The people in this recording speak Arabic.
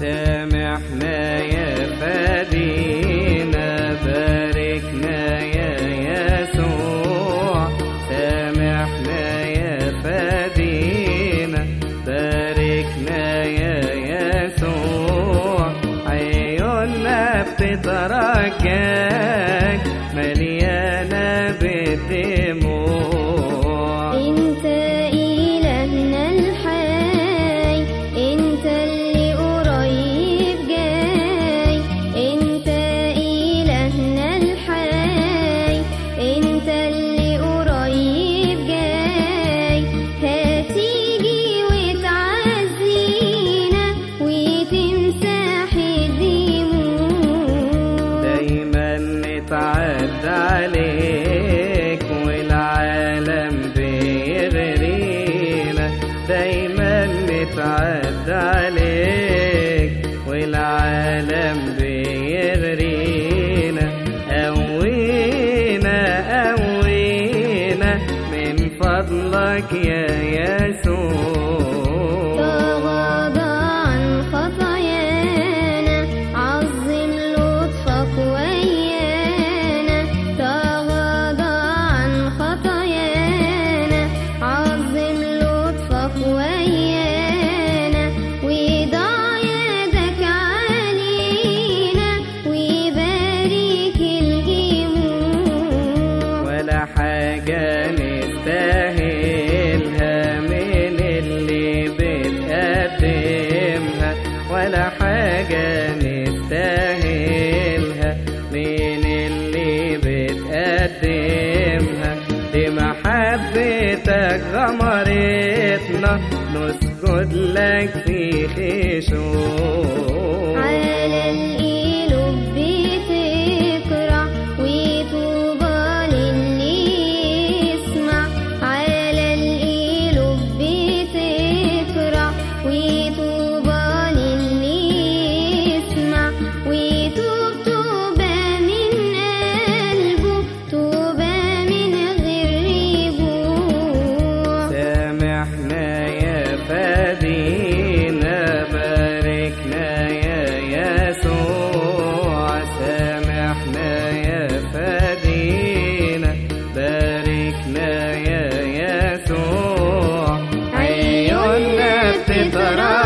سامحنا يا فدينا باركنا يا يسوع. سامحنا يا فدينا باركنا يا يسوع. عيوننا بتترجاك مليانة بالدموع نتعدى عليك والعالم بيغرينا. قوينا قوينا من فضلك يا يسوع. غمرتنا نسجد لك في خشوع على القلوب سامحنا يا يسوع سامحنا يا فدينا باركنا يا يسوع. عيوننا بتطرق